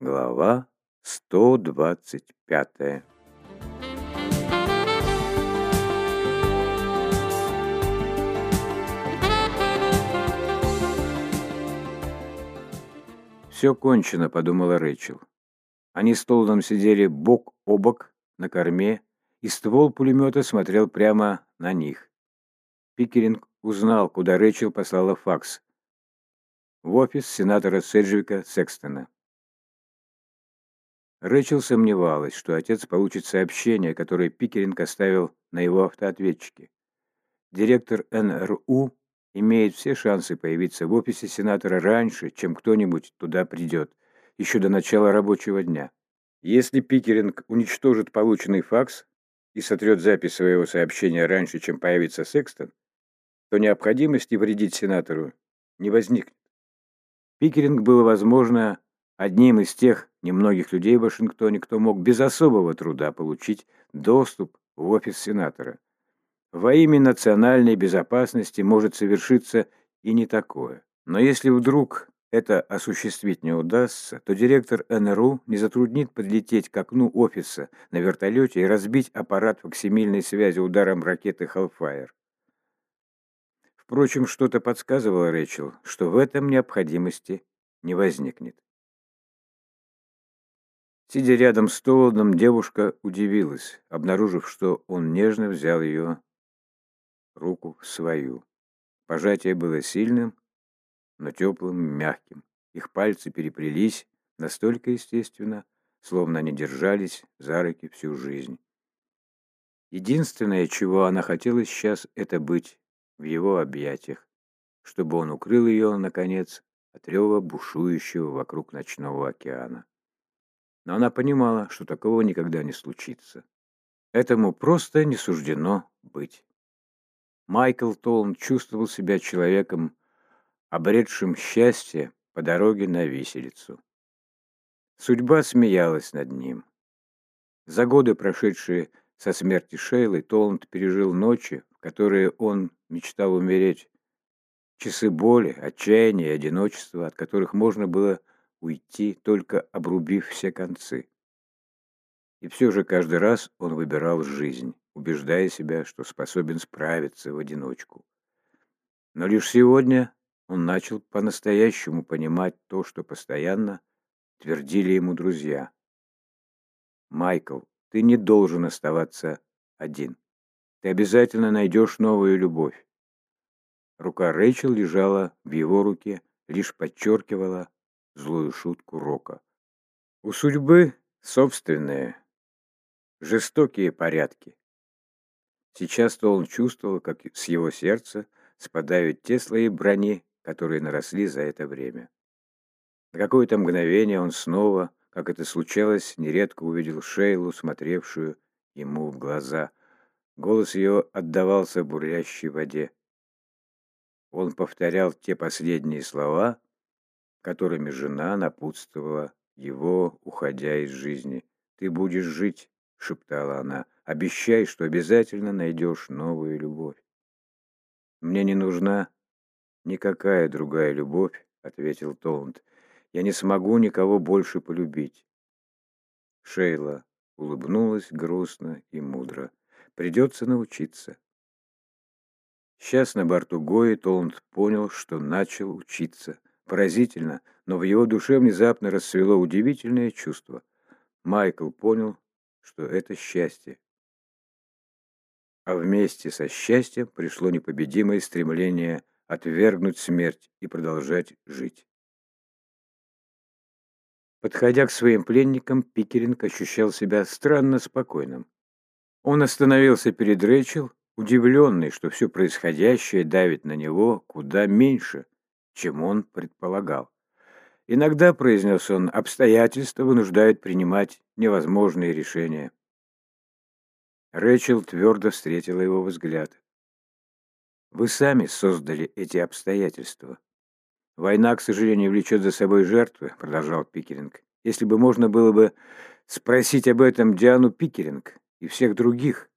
Глава 125 «Все кончено», — подумала Рэйчел. Они с Толдом сидели бок о бок на корме, и ствол пулемета смотрел прямо на них. Пикеринг узнал, куда Рэйчел послала факс. В офис сенатора Седжвика Секстона. Рэчел сомневалась, что отец получит сообщение, которое Пикеринг оставил на его автоответчике. Директор НРУ имеет все шансы появиться в офисе сенатора раньше, чем кто-нибудь туда придет, еще до начала рабочего дня. Если Пикеринг уничтожит полученный факс и сотрет запись своего сообщения раньше, чем появится Секстон, то необходимости вредить сенатору не возникнет. Пикеринг был, возможно, одним из тех немногих людей в Вашингтоне, кто мог без особого труда получить доступ в офис сенатора. Во имя национальной безопасности может совершиться и не такое. Но если вдруг это осуществить не удастся, то директор НРУ не затруднит подлететь к окну офиса на вертолете и разбить аппарат фоксимильной связи ударом ракеты «Хеллфайр». Впрочем, что-то подсказывало Рэчел, что в этом необходимости не возникнет. Сидя рядом с Толодом, девушка удивилась, обнаружив, что он нежно взял ее руку свою. Пожатие было сильным, но теплым, мягким. Их пальцы переплелись настолько естественно, словно они держались за руки всю жизнь. Единственное, чего она хотела сейчас, это быть в его объятиях, чтобы он укрыл ее, наконец, от рева бушующего вокруг ночного океана. Но она понимала, что такого никогда не случится. Этому просто не суждено быть. Майкл Толн чувствовал себя человеком, обретшим счастье по дороге на виселицу. Судьба смеялась над ним. За годы, прошедшие со смерти Шейлы, Толланд пережил ночи, в которые он мечтал умереть. Часы боли, отчаяния и одиночества, от которых можно было уйти, только обрубив все концы. И все же каждый раз он выбирал жизнь, убеждая себя, что способен справиться в одиночку. Но лишь сегодня он начал по-настоящему понимать то, что постоянно твердили ему друзья. «Майкл, ты не должен оставаться один. Ты обязательно найдешь новую любовь». Рука Рэйчел лежала в его руке, лишь подчеркивала злую шутку Рока. У судьбы собственные, жестокие порядки. Сейчас-то он чувствовал, как с его сердца спадают те слои брони, которые наросли за это время. На какое-то мгновение он снова, как это случалось, нередко увидел Шейлу, смотревшую ему в глаза. Голос ее отдавался бурлящей воде. Он повторял те последние слова, которыми жена напутствовала его, уходя из жизни. «Ты будешь жить», — шептала она, — «обещай, что обязательно найдешь новую любовь». «Мне не нужна никакая другая любовь», — ответил Толланд. «Я не смогу никого больше полюбить». Шейла улыбнулась грустно и мудро. «Придется научиться». Сейчас на борту Гои Толланд понял, что начал учиться. Поразительно, но в его душе внезапно расцвело удивительное чувство. Майкл понял, что это счастье. А вместе со счастьем пришло непобедимое стремление отвергнуть смерть и продолжать жить. Подходя к своим пленникам, Пикеринг ощущал себя странно спокойным. Он остановился перед Рэйчел, удивленный, что все происходящее давит на него куда меньше – чем он предполагал. Иногда, произнес он, обстоятельства вынуждают принимать невозможные решения. Рэчел твердо встретила его взгляд. «Вы сами создали эти обстоятельства. Война, к сожалению, влечет за собой жертвы», — продолжал Пикеринг. «Если бы можно было бы спросить об этом Диану Пикеринг и всех других,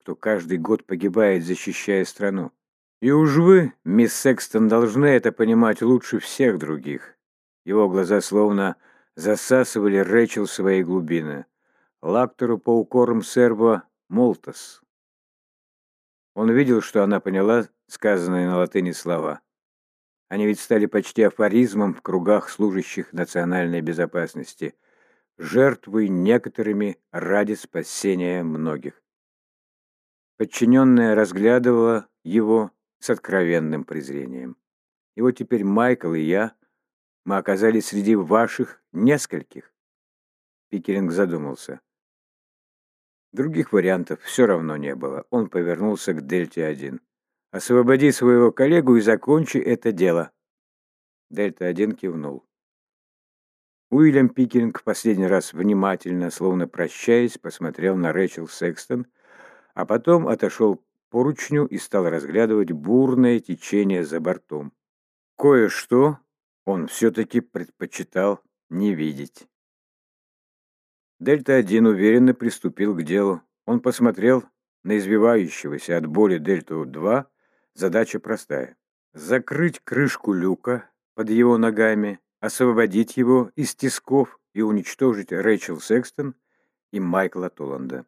кто каждый год погибает, защищая страну. И уж вы, мисс Секстон, должны это понимать лучше всех других. Его глаза словно засасывали Рэчел в свои глубины. Лактору по укорам серво молтос. Он видел, что она поняла сказанные на латыни слова. Они ведь стали почти афоризмом в кругах служащих национальной безопасности, жертвой некоторыми ради спасения многих. Подчиненная разглядывала его с откровенным презрением. И вот теперь Майкл и я, мы оказались среди ваших нескольких. Пикеринг задумался. Других вариантов все равно не было. Он повернулся к Дельте-1. «Освободи своего коллегу и закончи это дело». Дельта-1 кивнул. Уильям Пикеринг в последний раз внимательно, словно прощаясь, посмотрел на Рэчел Секстон, а потом отошел к поручню и стал разглядывать бурное течение за бортом. Кое-что он все-таки предпочитал не видеть. Дельта-1 уверенно приступил к делу. Он посмотрел на извивающегося от боли Дельту-2. Задача простая. Закрыть крышку люка под его ногами, освободить его из тисков и уничтожить Рэйчел Секстон и Майкла Толланда.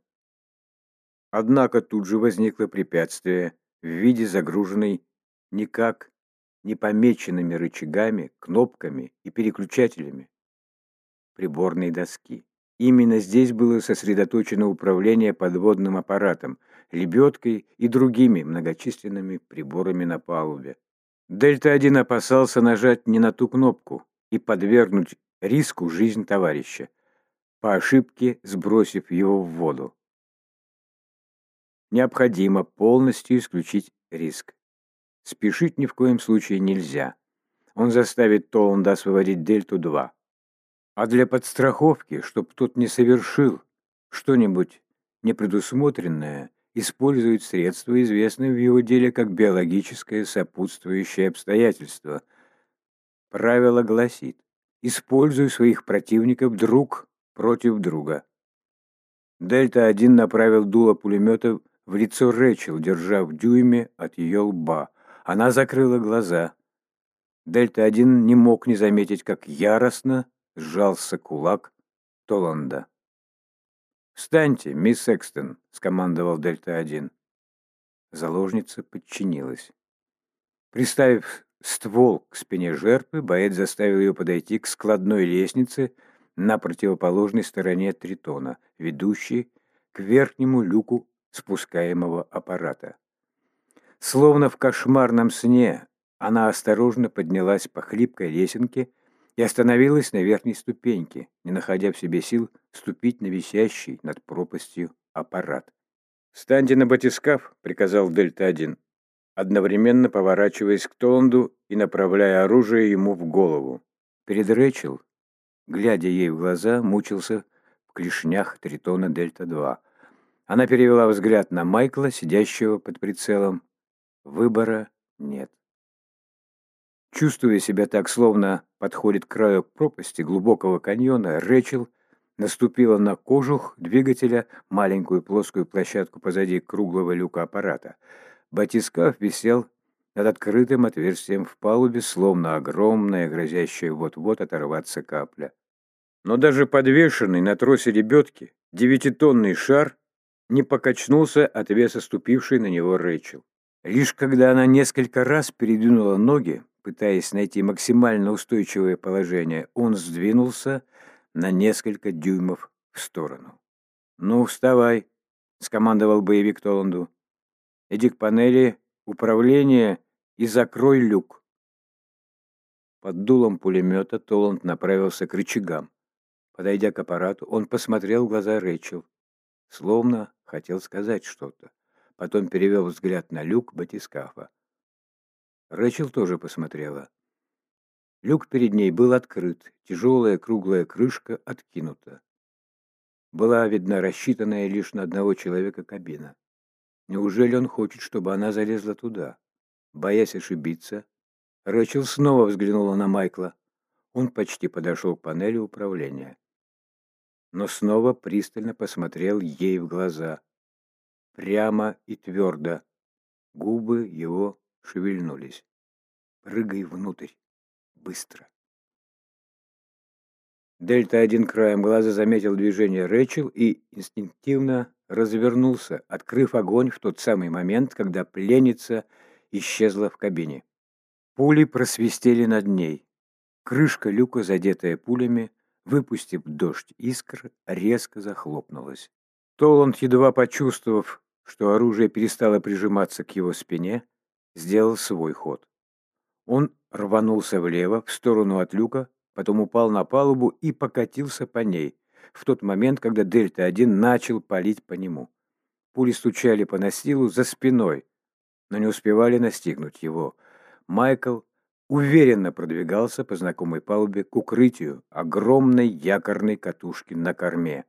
Однако тут же возникло препятствие в виде загруженной никак не помеченными рычагами, кнопками и переключателями приборной доски. Именно здесь было сосредоточено управление подводным аппаратом, лебедкой и другими многочисленными приборами на палубе. Дельта-1 опасался нажать не на ту кнопку и подвергнуть риску жизнь товарища, по ошибке сбросив его в воду. Необходимо полностью исключить риск. Спешить ни в коем случае нельзя. Он заставит Толанда освободить Дельту-2. А для подстраховки, чтоб тот не совершил что-нибудь непредусмотренное, использует средства, известные в его деле как биологическое сопутствующее обстоятельство. Правило гласит, используй своих противников друг против друга. Дельта-1 направил дуло пулемета в лицо Рэчел, держа в дюйме от ее лба. Она закрыла глаза. Дельта-1 не мог не заметить, как яростно сжался кулак Толанда. «Встаньте, мисс Экстон», — скомандовал Дельта-1. Заложница подчинилась. Приставив ствол к спине жертвы, боец заставил ее подойти к складной лестнице на противоположной стороне Тритона, ведущей к верхнему люку спускаемого аппарата. Словно в кошмарном сне, она осторожно поднялась по хлипкой лесенке и остановилась на верхней ступеньке, не находя в себе сил ступить на висящий над пропастью аппарат. «Встаньте на батискаф», — приказал Дельта-1, одновременно поворачиваясь к Толанду и направляя оружие ему в голову. Перед Рэчел, глядя ей в глаза, мучился в клешнях Тритона Дельта-2. Она перевела взгляд на Майкла, сидящего под прицелом. Выбора нет. Чувствуя себя так, словно подходит к краю пропасти глубокого каньона, Рэчел наступила на кожух двигателя, маленькую плоскую площадку позади круглого люка аппарата. Батискаф висел над открытым отверстием в палубе, словно огромная, грозящая вот-вот оторваться капля. Но даже подвешенный на тросе лебедки девятитонный шар не покачнулся от веса ступившей на него Рэчел. Лишь когда она несколько раз передвинула ноги, Пытаясь найти максимально устойчивое положение, он сдвинулся на несколько дюймов в сторону. «Ну, вставай!» — скомандовал боевик Толанду. «Иди к панели управления и закрой люк». Под дулом пулемета Толанд направился к рычагам. Подойдя к аппарату, он посмотрел в глаза Рэйчел, словно хотел сказать что-то. Потом перевел взгляд на люк батискафа. Рэчел тоже посмотрела. Люк перед ней был открыт, тяжелая круглая крышка откинута. Была видна рассчитанная лишь на одного человека кабина. Неужели он хочет, чтобы она залезла туда? Боясь ошибиться, Рэчел снова взглянула на Майкла. Он почти подошел к панели управления. Но снова пристально посмотрел ей в глаза. Прямо и твердо. Губы его шевельнулись. Прыгай внутрь. Быстро. Дельта-1 краем глаза заметил движение Рэчел и инстинктивно развернулся, открыв огонь в тот самый момент, когда пленница исчезла в кабине. Пули просвистели над ней. Крышка люка, задетая пулями, выпустив дождь искр, резко захлопнулась. Толанд, едва почувствовав, что оружие перестало прижиматься к его спине, сделал свой ход. Он рванулся влево, в сторону от люка, потом упал на палубу и покатился по ней, в тот момент, когда Дельта-1 начал палить по нему. Пули стучали по настилу за спиной, но не успевали настигнуть его. Майкл уверенно продвигался по знакомой палубе к укрытию огромной якорной катушки на корме.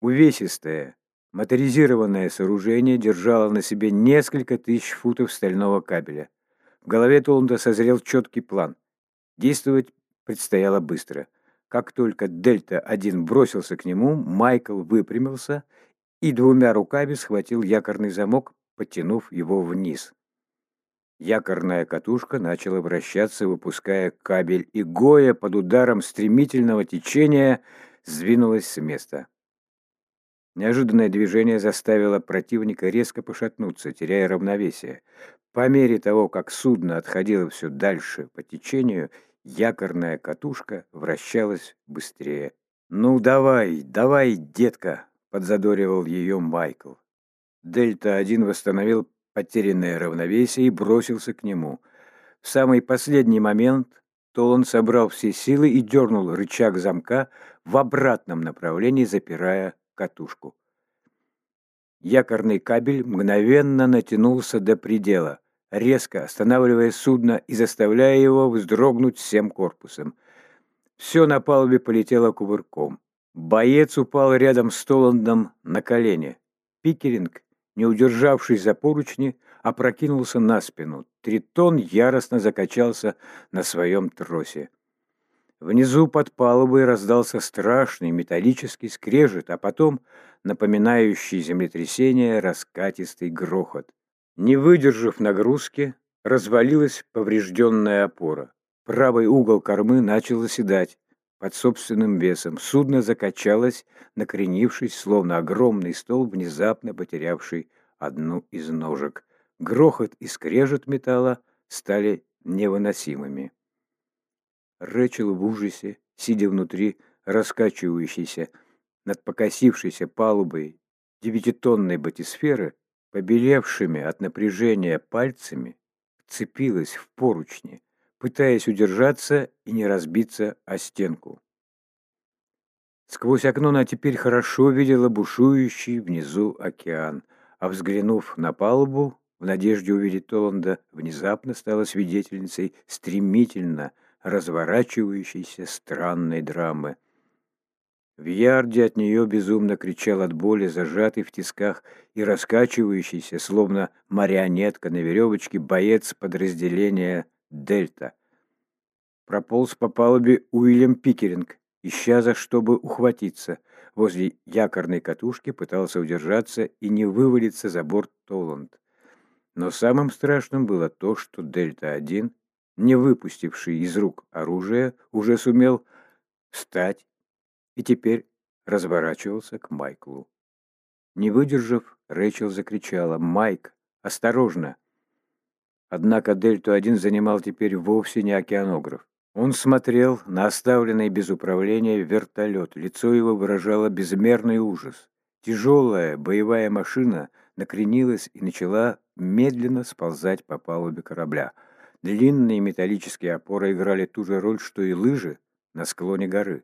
Увесистое, моторизированное сооружение держало на себе несколько тысяч футов стального кабеля. В голове Толнда созрел четкий план. Действовать предстояло быстро. Как только Дельта-1 бросился к нему, Майкл выпрямился и двумя руками схватил якорный замок, потянув его вниз. Якорная катушка начала вращаться, выпуская кабель, и Гоя под ударом стремительного течения сдвинулась с места. Неожиданное движение заставило противника резко пошатнуться, теряя равновесие. По мере того, как судно отходило все дальше по течению, якорная катушка вращалась быстрее. «Ну давай, давай, детка!» — подзадоривал ее Майкл. Дельта-1 восстановил потерянное равновесие и бросился к нему. В самый последний момент Толан собрал все силы и дернул рычаг замка в обратном направлении, запирая катушку. Якорный кабель мгновенно натянулся до предела, резко останавливая судно и заставляя его вздрогнуть всем корпусом. Все на палубе полетело кувырком. Боец упал рядом с Толандом на колени. Пикеринг, не удержавшись за поручни, опрокинулся на спину. Тритон яростно закачался на своем тросе. Внизу под палубой раздался страшный металлический скрежет, а потом, напоминающий землетрясение, раскатистый грохот. Не выдержав нагрузки, развалилась поврежденная опора. Правый угол кормы начал заседать под собственным весом. Судно закачалось, накренившись, словно огромный стол, внезапно потерявший одну из ножек. Грохот и скрежет металла стали невыносимыми. Рэчел в ужасе, сидя внутри раскачивающейся над покосившейся палубой девятитонной батисферы, побелевшими от напряжения пальцами, вцепилась в поручни, пытаясь удержаться и не разбиться о стенку. Сквозь окно она теперь хорошо видела бушующий внизу океан, а взглянув на палубу, в надежде увидеть Толанда, внезапно стала свидетельницей стремительно разворачивающейся странной драмы. В ярде от нее безумно кричал от боли зажатый в тисках и раскачивающийся, словно марионетка на веревочке, боец подразделения «Дельта». Прополз по палубе Уильям Пикеринг, ища за что бы ухватиться. Возле якорной катушки пытался удержаться и не вывалиться за борт Толланд. Но самым страшным было то, что Дельта-1 не выпустивший из рук оружие, уже сумел встать и теперь разворачивался к Майклу. Не выдержав, Рэйчел закричала «Майк, осторожно!». Однако Дельту-1 занимал теперь вовсе не океанограф. Он смотрел на оставленный без управления вертолет. Лицо его выражало безмерный ужас. Тяжелая боевая машина накренилась и начала медленно сползать по палубе корабля – Длинные металлические опоры играли ту же роль, что и лыжи на склоне горы.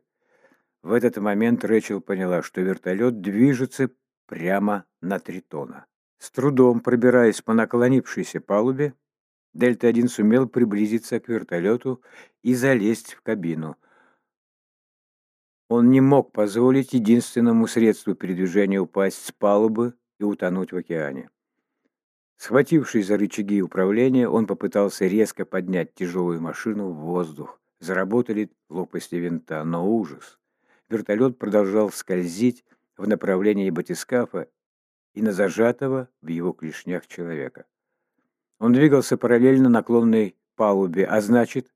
В этот момент Рэчел поняла, что вертолет движется прямо на Тритона. С трудом пробираясь по наклонившейся палубе, Дельта-1 сумел приблизиться к вертолету и залезть в кабину. Он не мог позволить единственному средству передвижения упасть с палубы и утонуть в океане. Схватившись за рычаги управления, он попытался резко поднять тяжелую машину в воздух. Заработали лопасти винта, но ужас. Вертолет продолжал скользить в направлении батискафа и на зажатого в его клешнях человека. Он двигался параллельно наклонной палубе, а значит,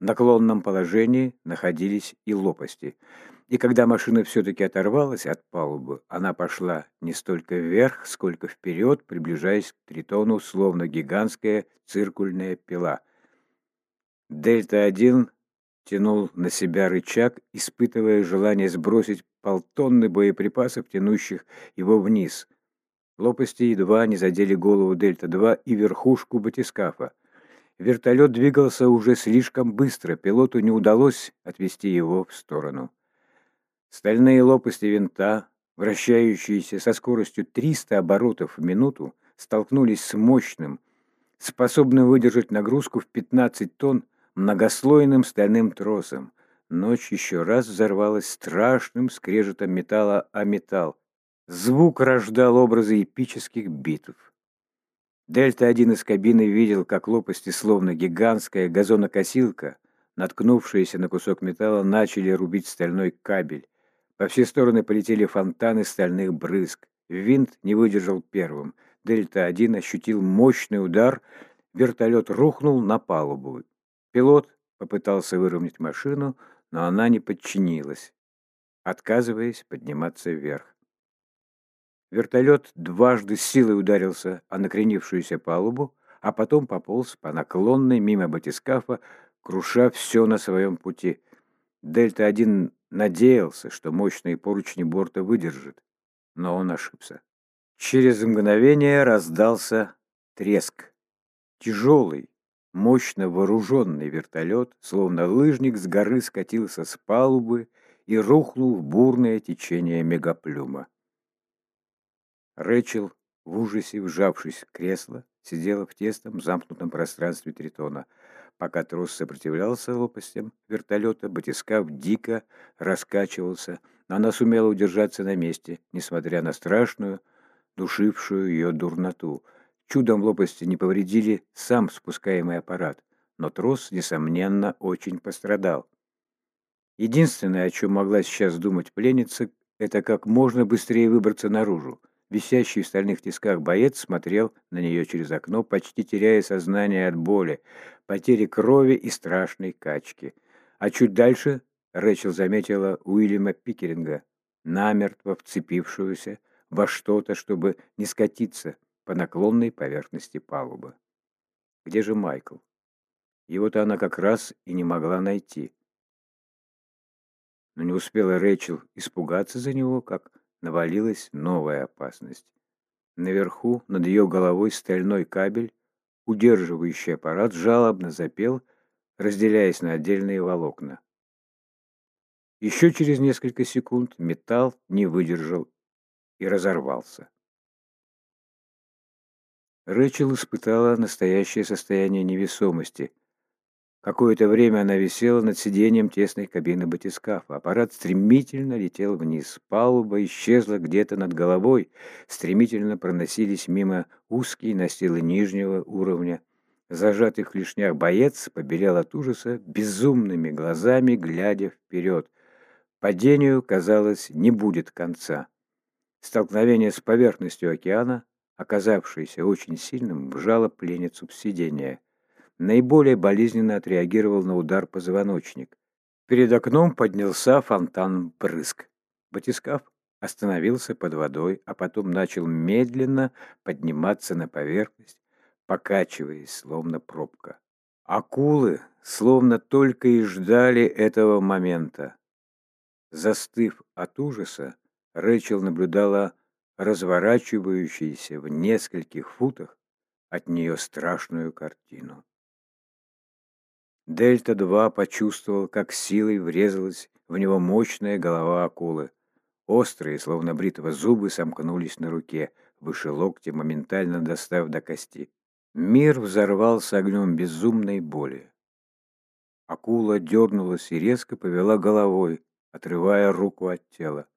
наклонном положении находились и лопасти. И когда машина все-таки оторвалась от палубы, она пошла не столько вверх, сколько вперед, приближаясь к тритону, словно гигантская циркульная пила. Дельта-1 тянул на себя рычаг, испытывая желание сбросить полтонны боеприпасов, тянущих его вниз. Лопасти едва не задели голову Дельта-2 и верхушку батискафа. Вертолет двигался уже слишком быстро, пилоту не удалось отвести его в сторону. Стальные лопасти винта, вращающиеся со скоростью 300 оборотов в минуту, столкнулись с мощным, способным выдержать нагрузку в 15 тонн многослойным стальным тросом. Ночь еще раз взорвалась страшным скрежетом металла о металл. Звук рождал образы эпических битв. Дельта-1 из кабины видел, как лопасти, словно гигантская газонокосилка, наткнувшиеся на кусок металла, начали рубить стальной кабель. По все стороны полетели фонтаны стальных брызг. Винт не выдержал первым. Дельта-1 ощутил мощный удар, вертолет рухнул на палубу. Пилот попытался выровнять машину, но она не подчинилась, отказываясь подниматься вверх. Вертолет дважды силой ударился о накренившуюся палубу, а потом пополз по наклонной мимо батискафа, круша все на своем пути. Дельта-1 надеялся, что мощные поручни борта выдержат, но он ошибся. Через мгновение раздался треск. Тяжелый, мощно вооруженный вертолет, словно лыжник с горы скатился с палубы и рухнул в бурное течение мегаплюма. Рэчел, в ужасе вжавшись в кресло, сидела в тесном замкнутом пространстве Тритона. Пока трос сопротивлялся лопастям вертолета, батискаф дико раскачивался, но она сумела удержаться на месте, несмотря на страшную, душившую ее дурноту. Чудом лопасти не повредили сам спускаемый аппарат, но трос, несомненно, очень пострадал. Единственное, о чем могла сейчас думать пленница, это как можно быстрее выбраться наружу. Висящий в стальных тисках боец смотрел на нее через окно, почти теряя сознание от боли, потери крови и страшной качки. А чуть дальше Рэчел заметила Уильяма Пикеринга, намертво вцепившегося во что-то, чтобы не скатиться по наклонной поверхности палубы. Где же Майкл? Его-то она как раз и не могла найти. Но не успела Рэчел испугаться за него, как навалилась новая опасность. Наверху, над ее головой, стальной кабель, удерживающий аппарат, жалобно запел, разделяясь на отдельные волокна. Еще через несколько секунд металл не выдержал и разорвался. Рэчел испытала настоящее состояние невесомости – Какое-то время она висела над сиденьем тесной кабины батискафа. Аппарат стремительно летел вниз. Палуба исчезла где-то над головой. Стремительно проносились мимо узкие настилы нижнего уровня. Зажатый в клешнях боец побелел от ужаса, безумными глазами глядя вперед. Падению, казалось, не будет конца. Столкновение с поверхностью океана, оказавшееся очень сильным, вжало пленницу в сиденье. Наиболее болезненно отреагировал на удар позвоночник. Перед окном поднялся фонтан брызг. Батискаф остановился под водой, а потом начал медленно подниматься на поверхность, покачиваясь, словно пробка. Акулы словно только и ждали этого момента. Застыв от ужаса, Рэчел наблюдала разворачивающуюся в нескольких футах от нее страшную картину. Дельта-2 почувствовал, как силой врезалась в него мощная голова акулы. Острые, словно бритва, зубы сомкнулись на руке, выше локтя, моментально достав до кости. Мир взорвался огнем безумной боли. Акула дернулась и резко повела головой, отрывая руку от тела.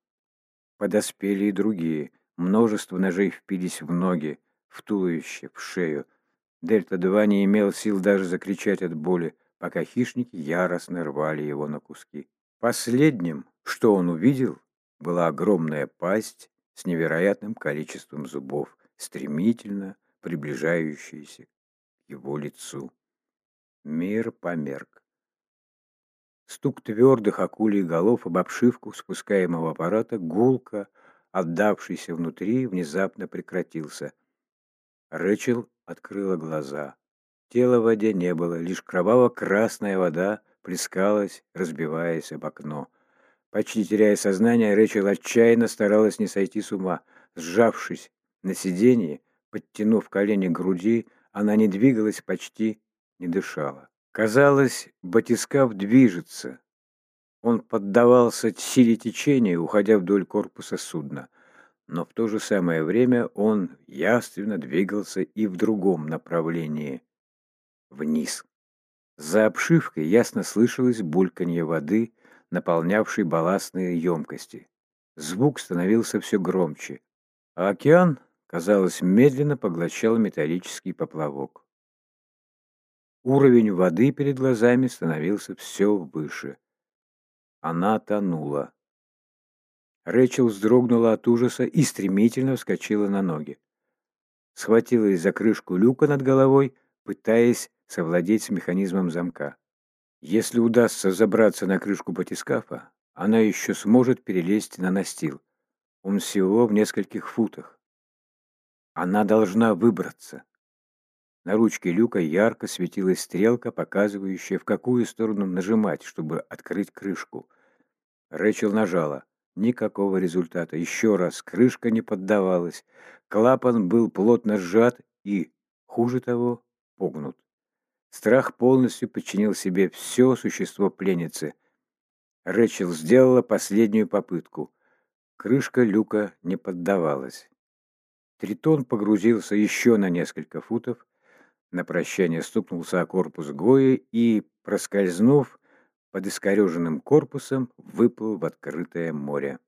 Подоспели и другие. Множество ножей впились в ноги, в туловище, в шею. Дельта-2 не имел сил даже закричать от боли пока хищники яростно рвали его на куски. Последним, что он увидел, была огромная пасть с невероятным количеством зубов, стремительно приближающаяся к его лицу. Мир померк. Стук твердых акулий голов об обшивку спускаемого аппарата гулко, отдавшийся внутри, внезапно прекратился. Рэчел открыла глаза. Тела в воде не было, лишь кроваво-красная вода плескалась, разбиваясь об окно. Почти теряя сознание, Рэчел отчаянно старалась не сойти с ума. Сжавшись на сиденье, подтянув колени к груди, она не двигалась, почти не дышала. Казалось, батискаф движется. Он поддавался силе течения, уходя вдоль корпуса судна. Но в то же самое время он явственно двигался и в другом направлении. Вниз. За обшивкой ясно слышалось бульканье воды, наполнявшей балластные емкости. Звук становился все громче, а океан, казалось, медленно поглощал металлический поплавок. Уровень воды перед глазами становился все выше. Она тонула. Рэчел вздрогнула от ужаса и стремительно вскочила на ноги. Схватилась за крышку люка над головой, пытаясь совладеть с механизмом замка. Если удастся забраться на крышку батискафа, она еще сможет перелезть на настил. Он всего в нескольких футах. Она должна выбраться. На ручке люка ярко светилась стрелка, показывающая, в какую сторону нажимать, чтобы открыть крышку. Рэчел нажала. Никакого результата. Еще раз, крышка не поддавалась. Клапан был плотно сжат и, хуже того, погнут. Страх полностью подчинил себе все существо пленницы. Рэчел сделала последнюю попытку. Крышка люка не поддавалась. Тритон погрузился еще на несколько футов, на прощание стукнулся о корпус Гои и, проскользнув под искореженным корпусом, выплыл в открытое море.